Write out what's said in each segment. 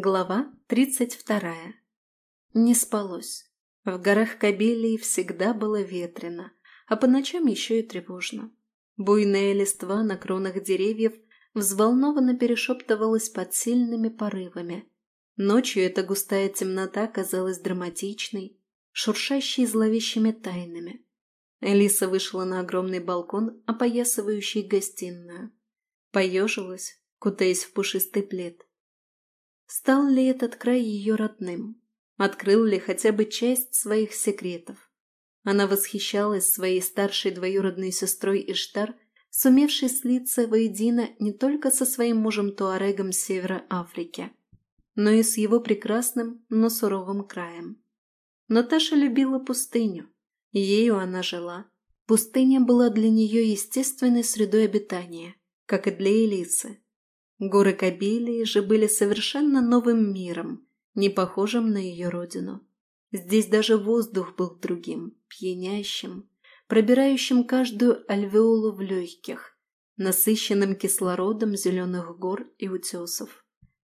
Глава тридцать вторая. Не спалось. В горах Кабелии всегда было ветрено, а по ночам еще и тревожно. Буйная листва на кронах деревьев взволнованно перешептывалась под сильными порывами. Ночью эта густая темнота казалась драматичной, шуршащей зловещими тайнами. Элиса вышла на огромный балкон, опоясывающий гостиную. Поежилась, кутаясь в пушистый плед. Стал ли этот край ее родным? Открыл ли хотя бы часть своих секретов? Она восхищалась своей старшей двоюродной сестрой Иштар, сумевшей слиться воедино не только со своим мужем Туарегом севера Африки, но и с его прекрасным, но суровым краем. Наташа любила пустыню, ею она жила. Пустыня была для нее естественной средой обитания, как и для Элисы. Горы Кабелии же были совершенно новым миром, не похожим на ее родину. Здесь даже воздух был другим, пьянящим, пробирающим каждую альвеолу в легких, насыщенным кислородом зеленых гор и утесов.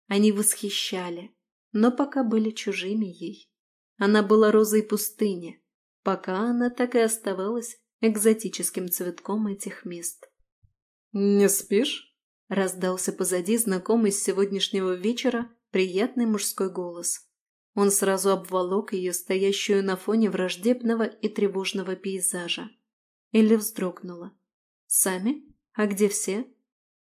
Они восхищали, но пока были чужими ей. Она была розой пустыни, пока она так и оставалась экзотическим цветком этих мест. «Не спишь?» Раздался позади знакомый с сегодняшнего вечера приятный мужской голос. Он сразу обволок ее, стоящую на фоне враждебного и тревожного пейзажа. Или вздрогнула. «Сами? А где все?»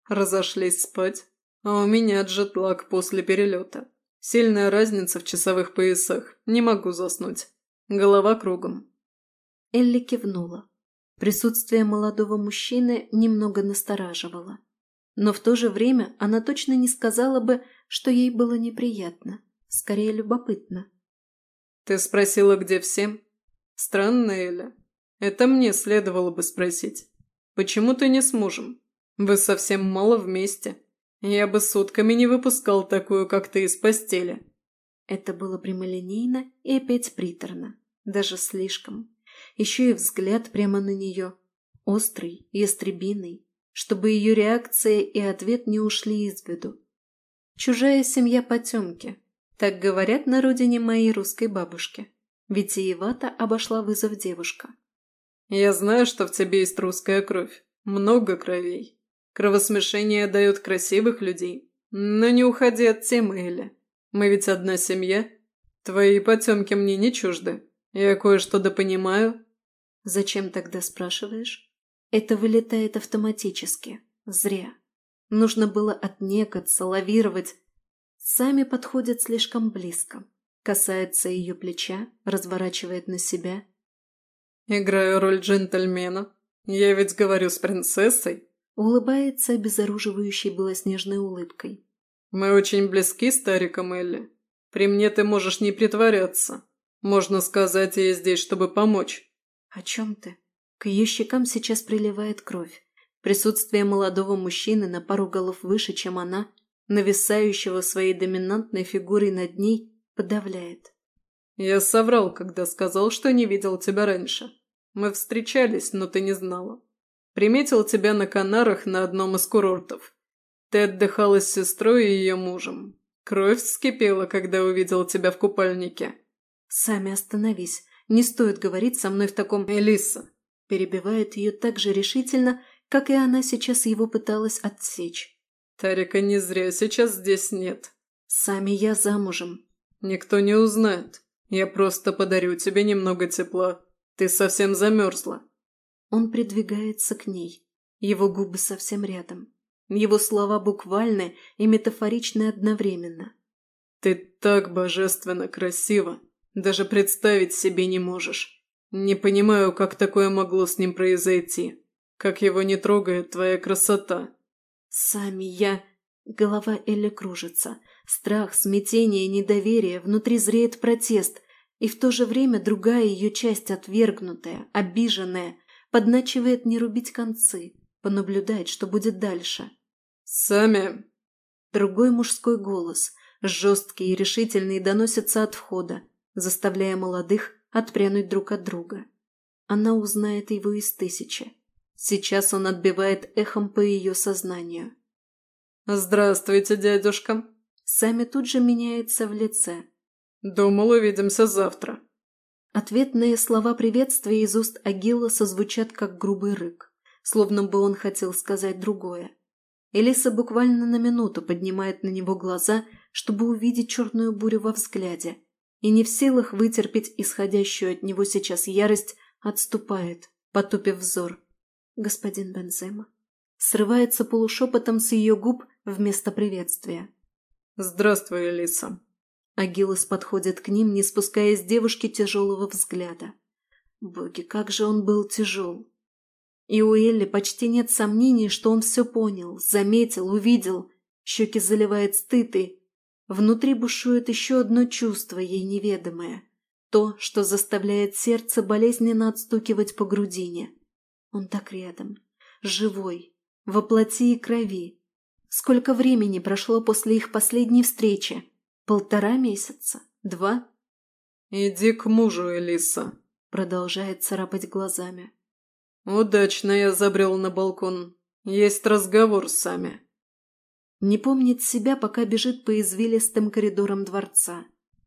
«Разошлись спать. А у меня джетлаг после перелета. Сильная разница в часовых поясах. Не могу заснуть. Голова кругом». Элли кивнула. Присутствие молодого мужчины немного настораживало но в то же время она точно не сказала бы, что ей было неприятно, скорее любопытно. «Ты спросила, где все?» «Странно, Эля. Это мне следовало бы спросить. Почему ты не с мужем? Вы совсем мало вместе. Я бы сутками не выпускал такую, как ты, из постели». Это было прямолинейно и опять приторно. Даже слишком. Еще и взгляд прямо на нее. Острый, ястребиный, чтобы ее реакция и ответ не ушли из виду. Чужая семья потемки. Так говорят на родине моей русской бабушки. Витиевато обошла вызов девушка. «Я знаю, что в тебе есть русская кровь. Много кровей. Кровосмешение дает красивых людей. Но не уходи от темы, Эля. Мы ведь одна семья. Твои потемки мне не чужды. Я кое-что допонимаю». «Зачем тогда спрашиваешь?» Это вылетает автоматически. Зря. Нужно было отнекаться, лавировать. Сами подходят слишком близко. Касается ее плеча, разворачивает на себя. «Играю роль джентльмена. Я ведь говорю с принцессой». Улыбается обезоруживающей белоснежной улыбкой. «Мы очень близки с Тариком Элли. При мне ты можешь не притворяться. Можно сказать, я здесь, чтобы помочь». «О чем ты?» К ее щекам сейчас приливает кровь. Присутствие молодого мужчины на пару голов выше, чем она, нависающего своей доминантной фигурой над ней, подавляет. «Я соврал, когда сказал, что не видел тебя раньше. Мы встречались, но ты не знала. Приметил тебя на Канарах на одном из курортов. Ты отдыхала с сестрой и ее мужем. Кровь вскипела, когда увидел тебя в купальнике». «Сами остановись. Не стоит говорить со мной в таком...» «Элиса, Перебивает ее так же решительно, как и она сейчас его пыталась отсечь. «Тарика не зря сейчас здесь нет. Сами я замужем». «Никто не узнает. Я просто подарю тебе немного тепла. Ты совсем замерзла». Он придвигается к ней. Его губы совсем рядом. Его слова буквальны и метафоричны одновременно. «Ты так божественно красива. Даже представить себе не можешь. «Не понимаю, как такое могло с ним произойти. Как его не трогает твоя красота». «Сами я...» Голова Элли кружится. Страх, смятение, недоверие, внутри зреет протест. И в то же время другая ее часть, отвергнутая, обиженная, подначивает не рубить концы, понаблюдать, что будет дальше. «Сами...» Другой мужской голос, жесткий и решительный, доносится от входа, заставляя молодых отпрянуть друг от друга. Она узнает его из тысячи. Сейчас он отбивает эхом по ее сознанию. «Здравствуйте, дядюшка!» Сами тут же меняется в лице. «Думал, увидимся завтра». Ответные слова приветствия из уст Агилла созвучат как грубый рык, словно бы он хотел сказать другое. Элиса буквально на минуту поднимает на него глаза, чтобы увидеть черную бурю во взгляде, и не в силах вытерпеть исходящую от него сейчас ярость, отступает, потупив взор. «Господин Бензема». Срывается полушепотом с ее губ вместо приветствия. «Здравствуй, Элиса». Агилос подходит к ним, не спуская с девушки тяжелого взгляда. Боги, как же он был тяжел. И у Элли почти нет сомнений, что он все понял, заметил, увидел. Щеки заливает стыд и... Внутри бушует еще одно чувство, ей неведомое. То, что заставляет сердце болезненно отстукивать по грудине. Он так рядом, живой, во плоти и крови. Сколько времени прошло после их последней встречи? Полтора месяца? Два? «Иди к мужу, Элиса», — продолжает царапать глазами. «Удачно я забрел на балкон. Есть разговор Сами». Не помнит себя, пока бежит по извилистым коридорам дворца.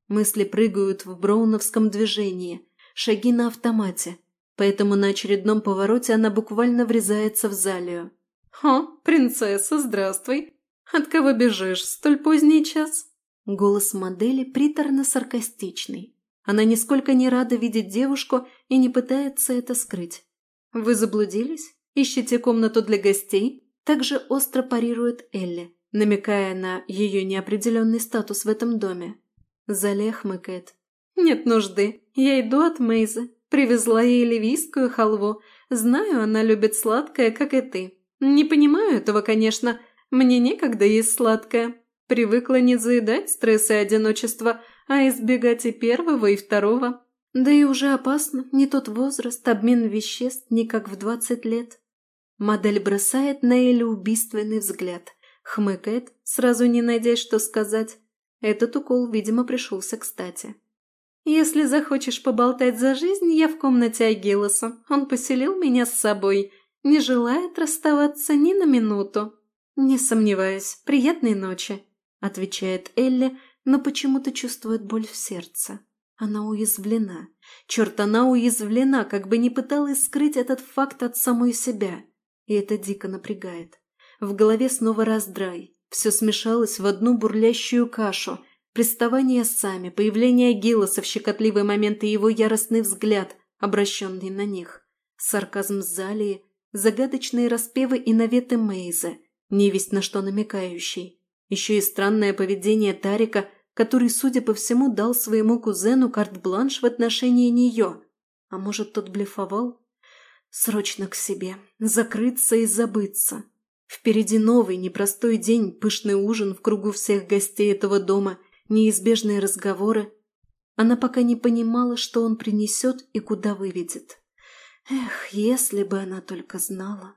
Мысли прыгают в броуновском движении, шаги на автомате, поэтому на очередном повороте она буквально врезается в залию. «О, принцесса, здравствуй! От кого бежишь столь поздний час?» Голос модели приторно-саркастичный. Она нисколько не рада видеть девушку и не пытается это скрыть. «Вы заблудились? Ищете комнату для гостей?» Также остро парирует Элли, намекая на ее неопределенный статус в этом доме. Зале хмыкает. «Нет нужды. Я иду от Мейзы. Привезла ей ливийскую халву. Знаю, она любит сладкое, как и ты. Не понимаю этого, конечно. Мне некогда есть сладкое. Привыкла не заедать стресс и одиночество, а избегать и первого, и второго. Да и уже опасно, не тот возраст, обмен веществ не как в двадцать лет. Модель бросает на Элю убийственный взгляд, хмыкает, сразу не найдя, что сказать. Этот укол, видимо, пришелся кстати. «Если захочешь поболтать за жизнь, я в комнате Агилоса. Он поселил меня с собой. Не желает расставаться ни на минуту». «Не сомневаюсь. Приятной ночи», – отвечает Элли, но почему-то чувствует боль в сердце. Она уязвлена. Черт, она уязвлена, как бы не пыталась скрыть этот факт от самой себя. И это дико напрягает. В голове снова раздрай. Все смешалось в одну бурлящую кашу. Приставание сами, появление Гиллоса в щекотливые моменты и его яростный взгляд, обращенный на них. Сарказм Залии, загадочные распевы и наветы Мейза, невесть на что намекающий. Еще и странное поведение Тарика – который, судя по всему, дал своему кузену карт-бланш в отношении нее. А может, тот блефовал? Срочно к себе, закрыться и забыться. Впереди новый, непростой день, пышный ужин в кругу всех гостей этого дома, неизбежные разговоры. Она пока не понимала, что он принесет и куда выведет. Эх, если бы она только знала.